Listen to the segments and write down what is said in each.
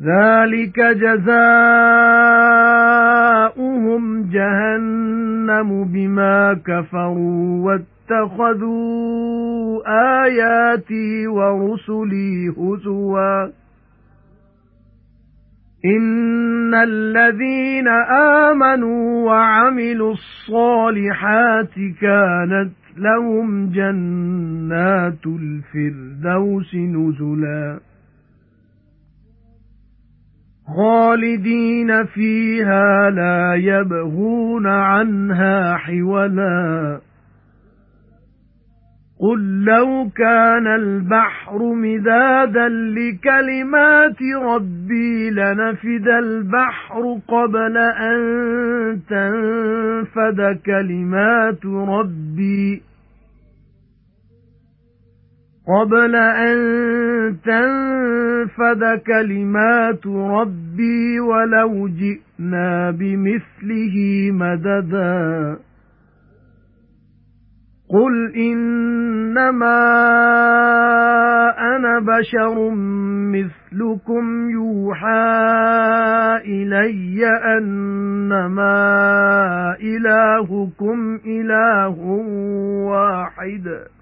ذَلِكَ جَزَاؤُهُمْ جَهَنَّمُ بِمَا كَفَرُوا وَاتَّخَذُوا آيَاتِي وَرُسُلِي هُزُوًا. إِنَّ الَّذِينَ آمَنُوا وَعَمِلُوا الصَّالِحَاتِ كَانَتْ لَهُمْ جَنَّاتُ الْفِرْدَوْسِ نُزُلًا. خَالِدِينَ فِيهَا لَا يَبْغُونَ عَنْهَا حِوَلًا. قُل لَّوْ كَانَ الْبَحْرُ مِدَادًا لِّكَلِمَاتِ رَبِّي لَنَفِدَ الْبَحْرُ قَبْلَ أَن تَنفَدَ كَلِمَاتُ رَبِّي. قَبْلَ أَن تَنفَدَ كَلِمَاتُ رَبِّي وَلَوْ جِئْنَا بِمِثْلِهِ مَدَدًا. قُلْ إِنَّمَا أَنَا بَشَرٌ مِثْلُكُمْ يُوحَى إِلَيَّ أَنَّمَا إِلَٰهُكُمْ إِلَٰهٌ وَاحِدٌ.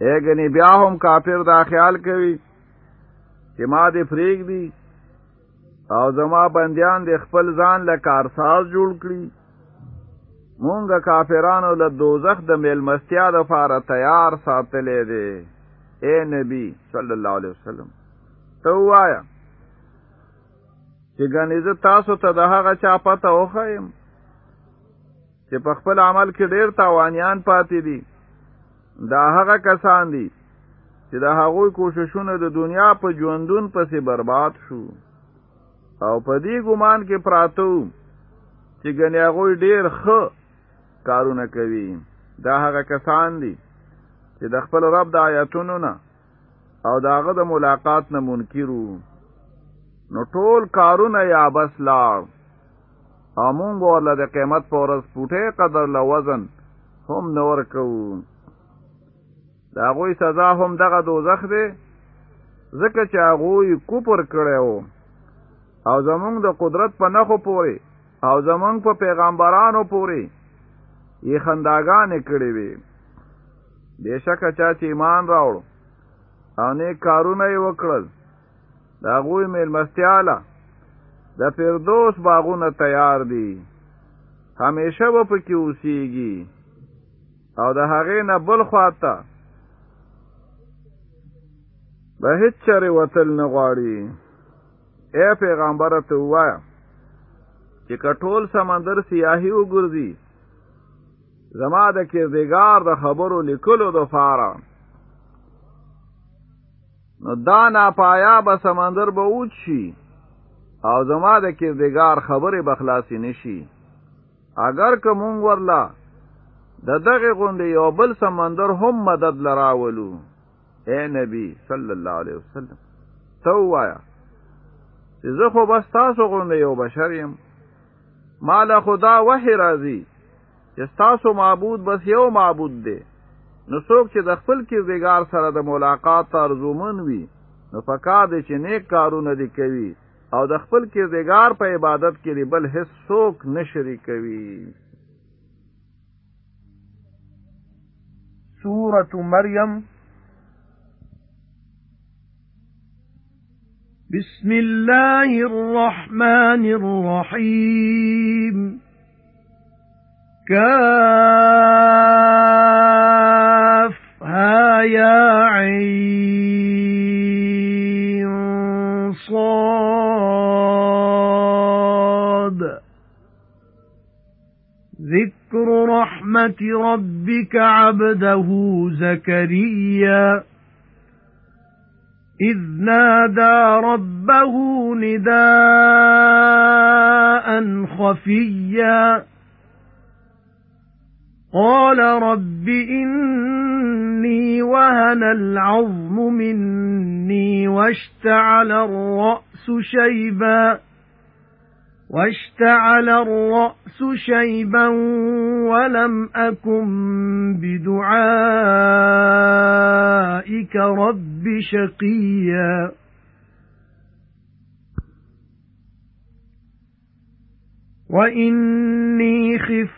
اګنی بیا هم کافر دا خیال کوي چې ما دې فریق دی او زما بندیان د خپل ځان له کارساز جوړ کړي مونږه کافرانو له دوزخ د میلمستیا د فاره تیار ساتلې دي اے نبی صلی الله علیه وسلم ته وایا چې ګنې تاسو ته د هغه چا پته وخایم چې په خپل عمل کې ډیر تاوانیان پاتې دي دا هغه کسان دي چې د هغوی کوششونه د دنیا په ژوندون پسې برباد شو. او په دې ګمان کې پراتو چې ګنې هغوی ډیر ښه کارونه کوي. دا هغه کسان دي چې د خپل رب د آیاتونو نه او داغه د ملاقات نه منکرو نو ټول کارونه یا بس لاړ. امون ورله د قیمت په ورځ پټه قدر له وزن هم نور کوو دا غوی سزا هم دغه دوزخ دی ځکه چې هغوی کوپر کړی او زمونږ د قدرت په نخو پورې او زمونږ په پیغمبرانو پورې یې خنداګانې کړې وي بېشکه چا چې ایمان راوړ او نیک کارونه یې وکړل د هغوی میلمستیاله د فردوس باغونه تیار دي. همیشه به پکې اوسیږي. او د هغې نه بل خواته به هیڅ چرې وتل نه غواړي. اے پیغمبره ته ووایه چې کټول سمندر سیاهي وګرځي زما د کردګار د خبرو لیکلو د فاره نو دا ناپایا به سمندر به اوچ شي او زما د کردګار خبرې بخلاصي نشي اگر که مونږ ورلا د دغه غونډې یو بل سمندر هم مدد لراولو اے نبی صلی الله علیه وسلم تو وایا چې زه خو بس تاسو غونډې یو بشر یم مال خدا وحی راځي چې تاسو معبود بس یو معبود دی نو څوک چې د خپل کردګار سره د ملاقات ارزومن وي نو پکا دی چې نیک کارونه دی کوي او د خپل کردګار په عبادت کې بل هیڅ څوک نشری کوي سورة مریم بسم الله الرحمن الرحيم. كافها يا عين صاد. ذكر رحمة ربك عبده زكريا. إِذْ نَادَى رَبَّهُ نِدَاءً خَفِيًّا. قَالَ رَبِّ إِنِّي وَهَنَ الْعَظْمُ مِنِّي وَاشْتَعَلَ الرَّأْسُ شَيْبًا. وَاشْتَعَلَ الرَّأْسُ شَيْبًا وَلَمْ أَكُنْ بِدُعَائِكَ رَبِّ شَقِيًّا. وَإِنِّي خِفْتُ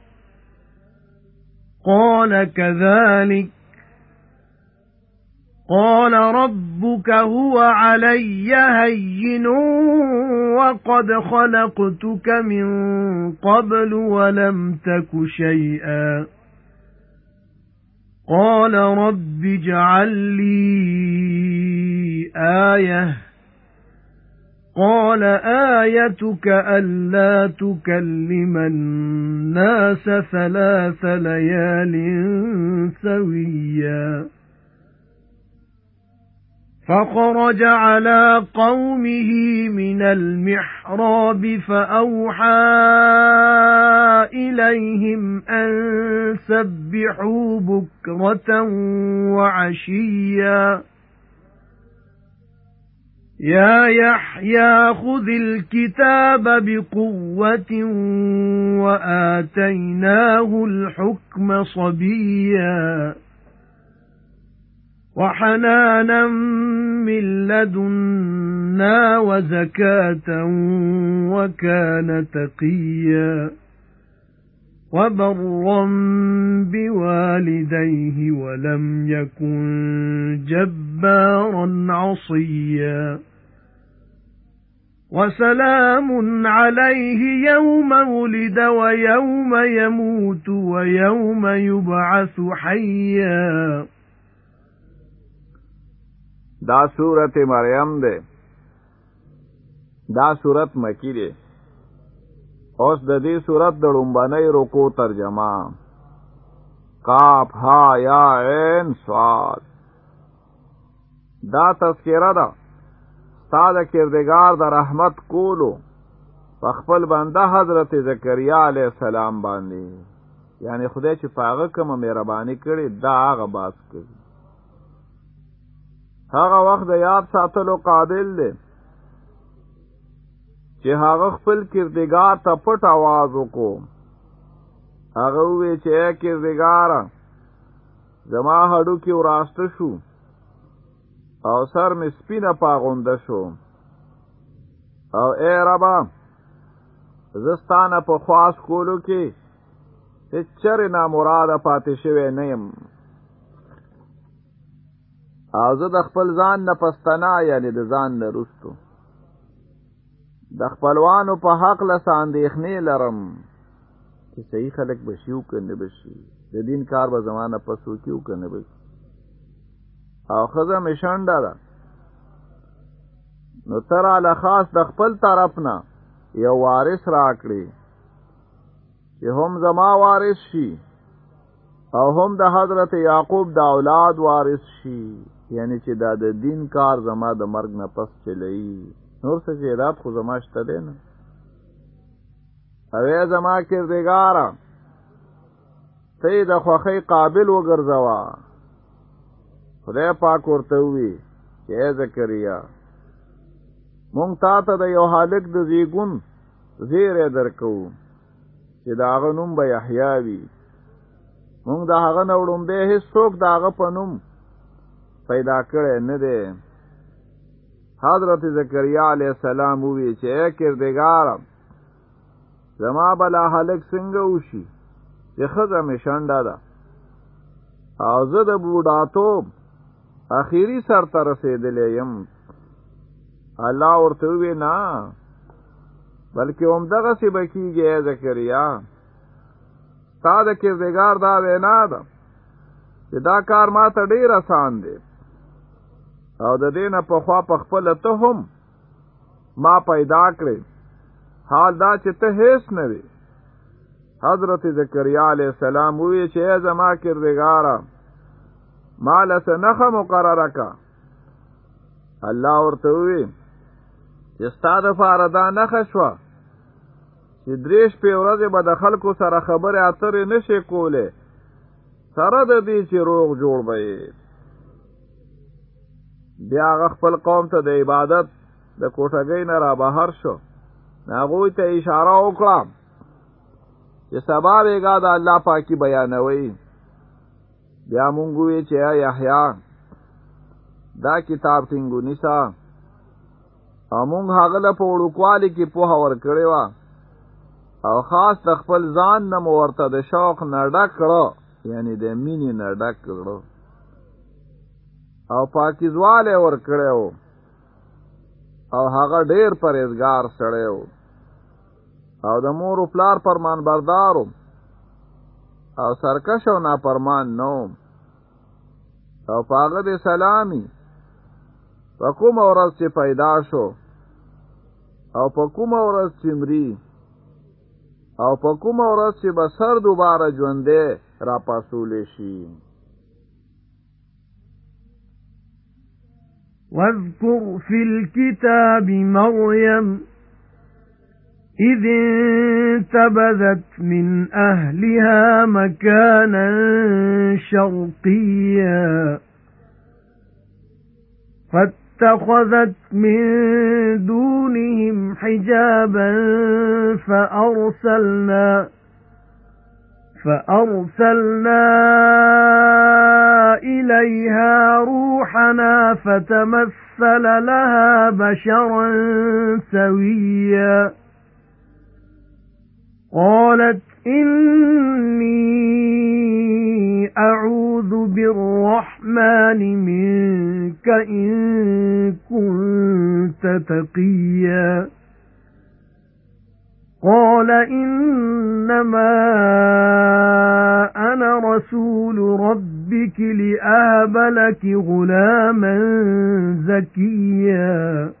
قَالَ كَذَلِكَ. قَالَ رَبُّكَ هُوَ عَلَيَّ هَيِّنٌ وَقَدْ خَلَقْتُكَ مِنْ قَبْلُ وَلَمْ تَكُ شَيْئًا. قَالَ رَبِّ اجْعَل لِّي آيَةً. قَالَ آيَتُكَ أَلَّا تُكَلِّمَ النَّاسَ ثَلَاثَ لَيَالٍ سَوِيًّا. فَخَرَجَ عَلَى قَوْمِهِ مِنَ الْمِحْرَابِ فَأَوْحَى إِلَيْهِمْ أَن سَبِّحُوا بُكْرَةً وَعَشِيًّا. يَا يَحْيَى خُذِ الْكِتَابَ بِقُوَّةٍ وَآتَيْنَاهُ الْحُكْمَ صَبِيًّا وَحَنَانًا مِنْ لَدُنَّا وَزَكَاةً وَكَانَ تَقِيًّا وَبَرًّا بِوَالِدَيْهِ وَلَمْ يَكُنْ جَبَّارًا عَصِيًّا وَسَلَامٌ عَلَيْهِ يَوْمَ وُلِدَ وَيَوْمَ يَمُوتُ وَيَوْمَ يُبْعَثُ حَيًّا. دا سورت مریم ده دا سورت مکی ده اوس د دې سورت د لومبنۍ رکو ترجمه. کاف ها یا عین صاد دا تذکرہ ده ستاد کردگار د رحمت کولو په خپل بنده حضرت زکریا علی السلام باندې یعنی خدای چې پاغه کوم مهرباني کړي دا هغه باس کوي هغه وخت د یاد ساتلو قابل دی چې هغه خپل کردگار ته پټ आवाज وکړو هغه وی چې کردگار زما هډو کې وراسته شو او سر می سپینه پاغونده شو. او اے ربا زستانه په خواص کولو کې هیڅ چر نه مراده پاتې شوی نه یم. او زه د خپل ځان نه پستنا یعنی د ځان نه رستو. د خپلوانو په حق له اندېښنې لرم چې صحیح خلک بشي او کنه بشي د دین کار به زمانه پسو کیو کنه بشي او خزه مشانډه ده. نو تر علا خاص د خپل طرف نه یو وارث راکړي چې هم زما وارث شي او هم د حضرت یعقوب د اولاد وارث شي. یعنی چې دا د دین کار زما د مرګ نه پس چلی نور څه چې رات خو زما شته دی نه. اوی زما کردګارا ته د خوخی قابل وګرځوا خدای پاک ورته وی چې زکریا مونږ تا ته د یو حالک د زیګون زیره درکو چې دا غنوم به یحیی وي. مونږ دا هغه نوړم به هیڅ څوک دا هغه پنوم پیدا کړي نه دی. حضرت زکریا علیہ السلام وی چې کردګار زما بلا حلق څنګه وشي؟ چې خزه می شانډا ده. او زه د بوډاتوب اخیری سر ته رسیدلې يم الله ورته وی نه بلکې هم دغه سی بکیږي زکریا۔ تا د کردګار دا وینا ده چې دا کار ما ته ډیر آسان دی او د دینه په خوا په خپل ته هم ما پیدا کړې حال دا چې ته هیڅ نه وي حضرت زکریا علیہ السلام وی چې زما کردګارا مال سنخه مقرره کا الله ورته وی چې ستاده فاردا نخه شو چې دریش په ورځې به د خلکو سره خبره اترې نشي کوله سره د دې چې روغ جوړ وي بیا خپل قوم ته د عبادت د کوټګۍ نه را بهر شو. هغه ته اشاره وکړه. چې سبا بیګا د الله پاکي بیانوي بیا مونږ وی چې یحیی دا کتاب څنګه نیسا او مونږ هغه له په وړوکوالي کې په هور کړی و او خاص د خپل ځان نه ورته د شوق نه ډک کړو یعنی د مینې نه ډک کړو او پاکیزواله ور کړو او هغه ډیر پرهیزګار سړی او د مور او پلار پرمان بردارو او سرکش او ناپرمان نه و او پاغه به سلامي په کوم ورځ چې پیدا شو او په کوم ورځ چې مري او په کوم ورځ چې به سر دوباره ژوندې را پاسولې شي. واذكر في الكتاب مريم إذ انتبذت من أهلها مكانا شرقيا فاتخذت من دونهم حجابا فأرسلنا فأرسلنا إِلَيْهَا رُوحَنَا فَتَمَثَّلَ لَهَا بَشَرًا سَوِيًّا قَالَتْ إِنِّي أَعُوذُ بِالرَّحْمَنِ مِنكَ إِن كُنتَ تَقِيًّا. قَالَ إِنَّمَا أَنَا رَسُولُ رَبِّكِ لِأَهَبَ لَكِ غُلَامًا زَكِيًّا.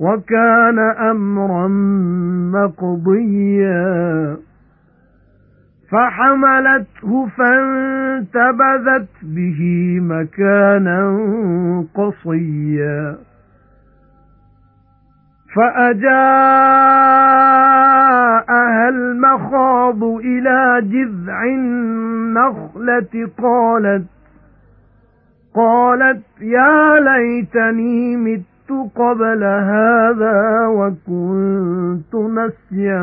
وَكَانَ أَمْرًا مَّقْضِيًّا. فَحَمَلَتْهُ فَانتَبَذَتْ بِهِ مَكَانًا قَصِيًّا. فَأَجَاءَهَا الْمَخَاضُ إِلَى جِذْعِ النَّخْلَةِ قَالَتْ قَالَتْ يَا لَيْتَنِي مِتُّ قَبْلَ هَذَا وَكُنتُ نَسْيًا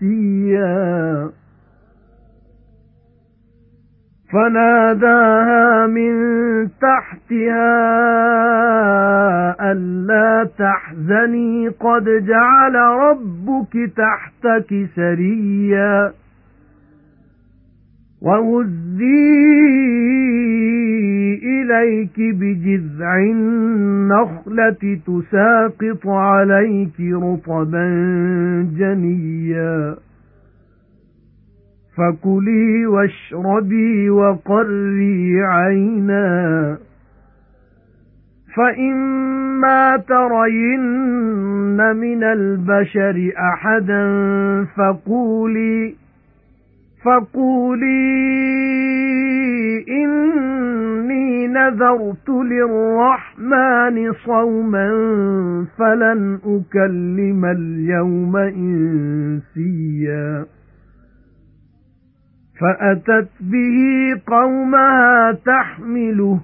مَّنسِيًّا. فناداها من تحتها ألا تحزني قد جعل ربك تحتك سريا. وهزي إليك بجذع النخلة تساقط عليك رطبا جنيا. فَكُلِي وَاشْرَبِي وَقَرِّي عَيْنًا. فَإِمَّا تَرَيِنَّ مِنَ الْبَشَرِ أَحَدًا فَقُولِي فَقُولِي إِنِّي نَذَرْتُ لِلرَّحْمَنِ صَوْمًا فَلَنْ أُكَلِّمَ الْيَوْمَ إِنسِيًّا. فَأَتَتْ بِهِ قَوْمَهَا تَحْمِلُهُ.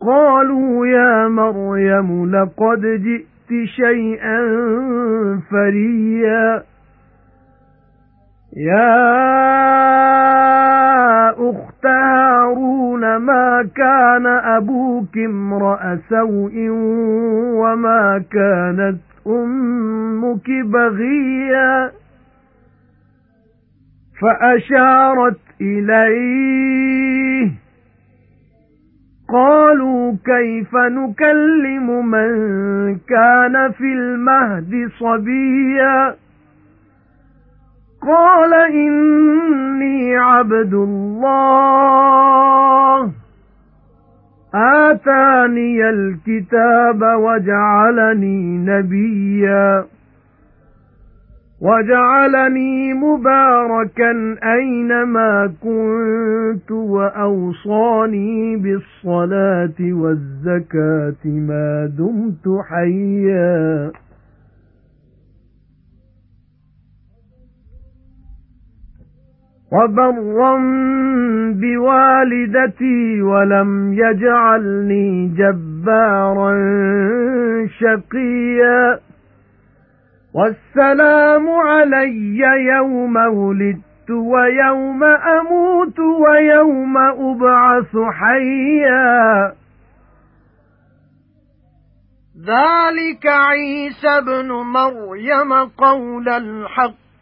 قَالُوا يَا مَرْيَمُ لَقَدْ جِئْتِ شَيْئًا فَرِيًّا. يَا أُخْتَ هَارُونَ مَا كَانَ أَبُوكِ امْرَأَ سَوْءٍ وَمَا كَانَتْ أُمُّكِ بَغِيًّا فَأَشَارَتْ إِلَيْهِ قَالُوا كَيْفَ نُكَلِّمُ مَنْ كَانَ فِي الْمَهْدِ صَبِيًّا قَالَ إِنِّي عَبْدُ اللَّهِ. آتَانِيَ الْكِتَابَ وَجَعَلَنِي نَبِيًّا. وَجَعَلَنِي مُبَارَكًا أَيْنَمَا كُنتُ وَأَوْصَانِي بِالصَّلَاةِ وَالزَّكَاةِ مَا دُمْتُ حَيًّا. وَبَرًّا بِوَالِدَتِي وَلَمْ يَجْعَلْنِي جَبَّارًا شَقِيًّا. وَالسَّلَامُ عَلَيَّ يَوْمَ وُلِدتُّ وَيَوْمَ أَمُوتُ وَيَوْمَ أُبْعَثُ حَيًّا. ذَلِكَ عِيسَى ابْنُ مَرْيَمَ قَوْلَ الْحَقِّ.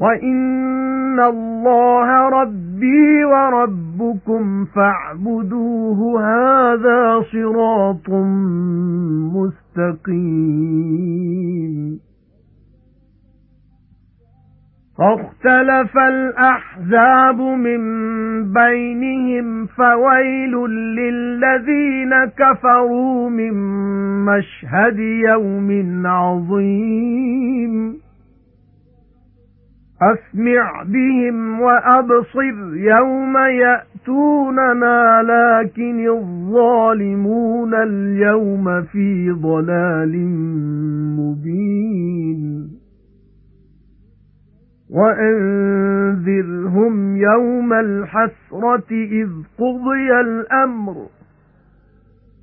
وَإِنَّ اللَّهَ رَبِّي وَرَبُّكُمْ فَاعْبُدُوهُ هَذَا صِرَاطٌ مُسْتَقِيمٌ فَاخْتَلَفَ الْأَحْزَابُ مِنْ بَيْنِهِمْ فَوَيْلٌ لِلَّذِينَ كَفَرُوا مِنْ مَشْهَدِ يَوْمٍ عَظِيمٍ أَسْمِعْ بِهِمْ وَأَبْصِرْ يَوْمَ يَأْتُونَنَا لَكِنِ الظَّالِمُونَ الْيَوْمَ فِي ضَلَالٍ مُبِينٍ. وَأَنذِرْهُمْ يَوْمَ الْحَسْرَةِ إِذْ قُضِيَ الْأَمْرُ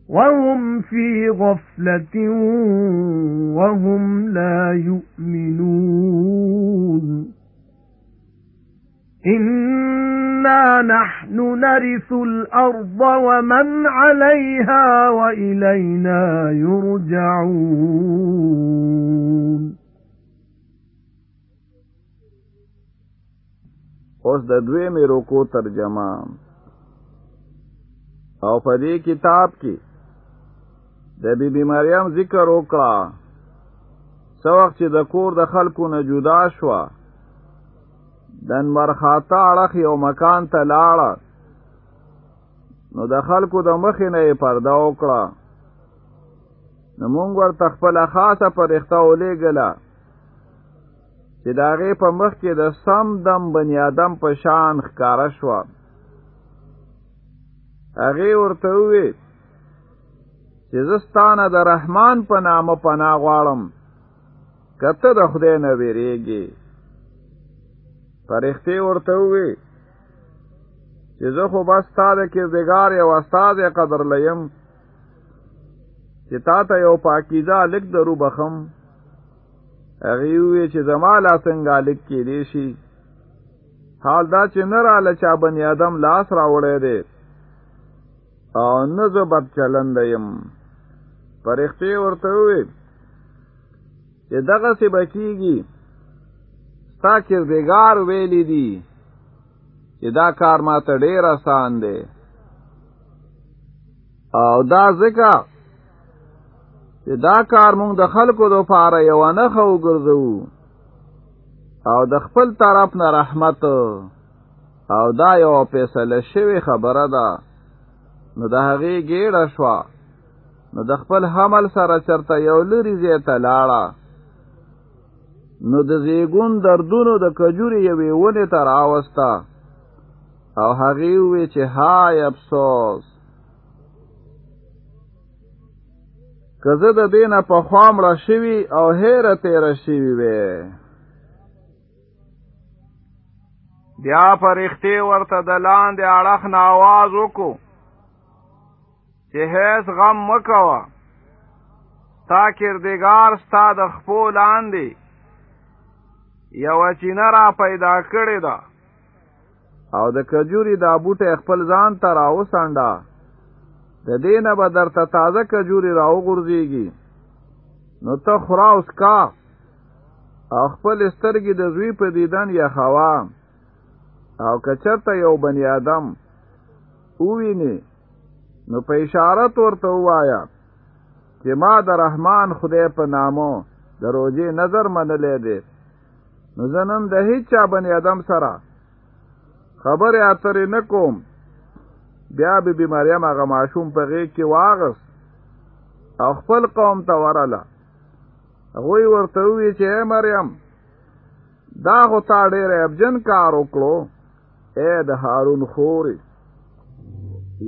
وَهُمْ فِي غَفْلَةٍ وَهُمْ لَا يُؤْمِنُونَ. إِنَّا نَحْنُ نَرِثُ الْأَرْضَ وَمَنْ عَلَيْهَا وَإِلَيْنَا يُرْجَعُونَ اوس د دویمې رکو ترجمه. او په دې کتاب کې د بي بي مریم ذکر وکړه. کوم وخت چې د کور د خلکو نه جدا شوه دن مرخاته اړخ یو مکان ته لاړه نو د خلکو د مخې نه پرده وکړه. نو مونږ ورته خپله خاصه پرښته ولېږله. چې د هغې په مخ کې د سم دم بنی آدم په شان ښکاره شوه. هغې ورته وویل چې زه ستانه د رحمان په نامه پناه غواړم. کته د خدای نه ویریږي فرښتې ورته وویل چې زه خو بس تا د کردګار یو استاد قدر لیم چې تا ته یو پاکیزه لیک درو بخم. هغه وی چې زما لا څنګه هلک کېدی شي. حال دا چې نه راله چا بنی آدم لاس راوړی دی او نه زه بد چلند یم. فرښتې ورته وی چې دغه شه به کیږي ستا کردګار ویلی دی چې دا کار ما ته ډیر آسان دی. او دا ځکه چې دا کار مونږ د خلکو د پاره یوه نخه وګرځوو او د خپل طرف نه رحمت. او دا یو فیصله شوی خبره ده. نو د هغې ګیډه شوه. نو د خپل حمل سره چرته یو لري ځای ته لاړه نو د زیګیدون دردونو د کجوري یوې ونې ته راوستا او هغې وې چې هاي افسوس. که زه د دی نه پخوا مړه شوي او هیره تېره شوي وې. بیا پرښتې ورته د لاندې اړخ نه اواز وکړو. چې هیڅ غم مه کوه. ستا کردګار ستا د خپو لاندې. یوه چینه را پیدا کړې ده. او د کجوري دا بوټه خپل ځان ته راوسانډا د دینه به درته تازه کجوري راوغورځيږي نو ته خورا اوس کا او خپل سترګې د زوی په دیدن یا خوا او کچرته یو بنی آدم اوویني نو په اشارت ورته وایا چې ما د رحمان خدای په نامو د روزي نظر منلې دي نو زنن د هیڅ بنی آدم سره خبر اترې نکوم بیا به بی مریم هغه ماشوم په غیږ کې واغس او خپل قوم ته ورله هغوی ورته وی چې مریم دا خو تا ډېر ابجن کار وکړو. اے د هارون خوري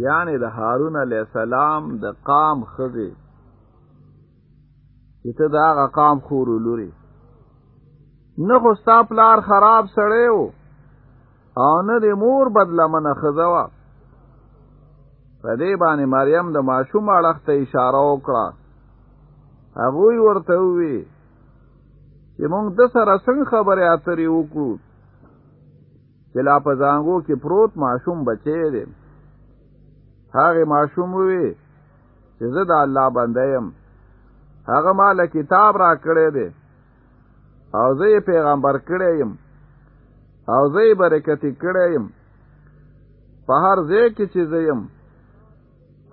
یعنی د هارون علی السلام د قام خزي چې ته دا قام خورو لوري نه خو ستا پلار خراب سړی و. او نه د مور بدلمنې خزه وه په دې باندې مریم د ماشوم اړخ ته اشاره وکړه. هغوی ورته وی چې مونږ د سره څنګه خبرې اترې وکړو؟ چې لا په زانګو کې پروت ماشوم بچی دی. هغه ماشوم وی چې زه د الله بنده یم. هغه ماله کتاب را کړی دی او زه پیغمبر کړی یم. او زه برکتی کړی یم. په هر ځای کې چې زه یم.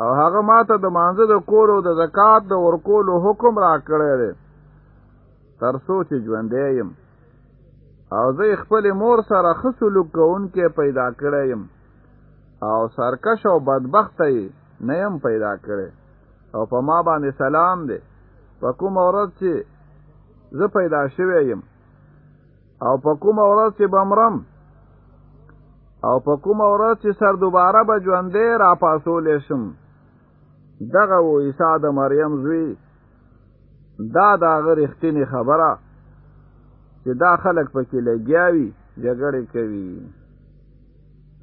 او هغه ماته د مانزه د کولو او د زکات د ورکولو حکم را کړی دی. تر سو چې ژوندې یم. او زه خپل مور سره ښه سلوک کوونکې پیدا کړی یم. او سرکش او بدبخت نه یم پیدا کړی. او په ما باندې سلام دی. په کوم ورځ چې زه پیدا شوی یم. او په کوم ورځ چې بمرم او په کوم ورځ چې سر دوباره به ژوندې را پاسولې شم؟ دغه و عیسی د مریم زوی دا دا غیر اختینی خبره چې دا خلک پکې لګیاوي جګړې کوي.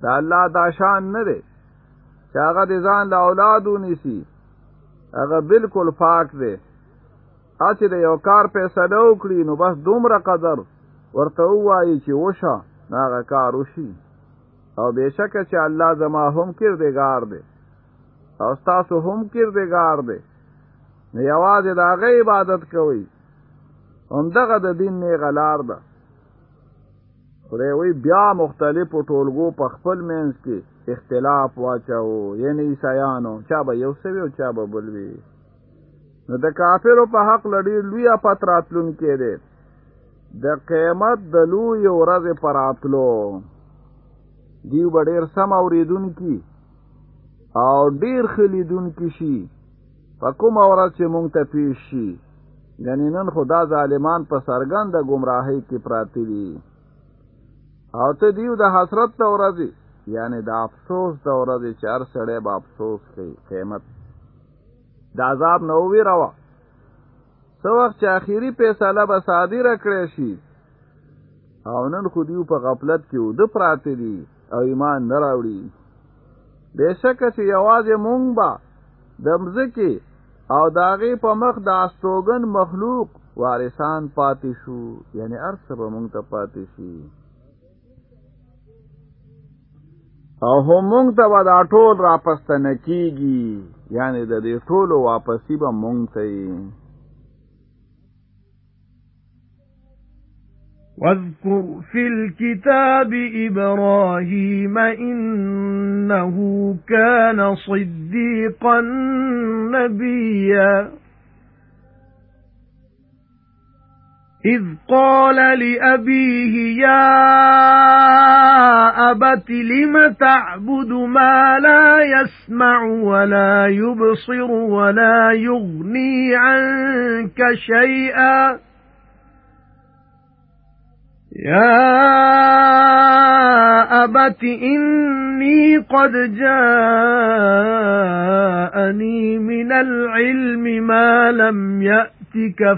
دا الله دا شان نه دی چې هغه د ځان له اولاد ونیسي هغه بالکل پاک دی اته د یو کار فیصله وکړي نو بس دومره قدر. ورته وایي چې وشه هغه کار وشي. او بشکه چې الله زما هم کردګار دی. او تاسو هم کردګار دی. نه یوازې د هغه عبادت کوي هم دغه د دین نه غلار ده. خدای وی بیا مختلفو ټولګو په خپل منځ کې اختلاف واچو یعنی عیسایانو چا به یو سوي او چا به بل وی نو د کافرو په حق لړی لوی پتراتلون کې ده د قیامت د لوی ورځ پر اتلو دیو ډیر سم اوریدون کی او ډیر خلیدون کی شي. په کوم ورځ چې مونږ ته پیش شي. غنی نن خدا ظالمان په سرګند گمراهی کې پراتی دي. او ته دیو د حسرت ته ورځي یعنی د افسوس د ورځي چې هر سړی به افسوس کوي قیامت د عذاب نو وی روا سو وخت چې اخیری فیصله به صادره کړی شي؟ او نن خو دیو په غفلت کې ود پراته دي او ایمان نه راوړي. بهشکه چې یوازې مونږ با د مځکه او داغه په مخ د استوګن مخلوق وارثان پاتې شو یعنی ارث به مونږ ته پاتې شي. او هم مونږ ته دا ټول راپستنه کیږي یعنی د دې ټولو واپسی به مونږ ته واذكر في الكتاب إبراهيم إنه كان صديقا نبيا. إذ قال لأبيه يا أبت لم تعبد ما لا يسمع ولا يبصر ولا يغني عنك شيئا؟ يا أبت إني قد جاءني من العلم ما لم يأتك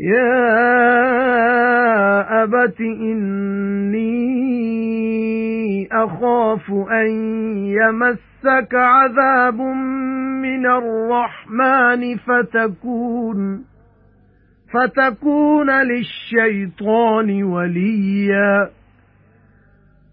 يا أبت إني أخاف أن يمسك عذاب من الرحمن فتكون فَتَكُونَ لِلشَّيْطَانِ وَلِيًّا.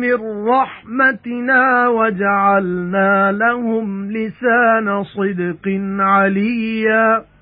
مِّن رَّحْمَتِنَا وَجَعَلْنَا لَهُمْ لِسَانَ صِدْقٍ عَلِيًّا.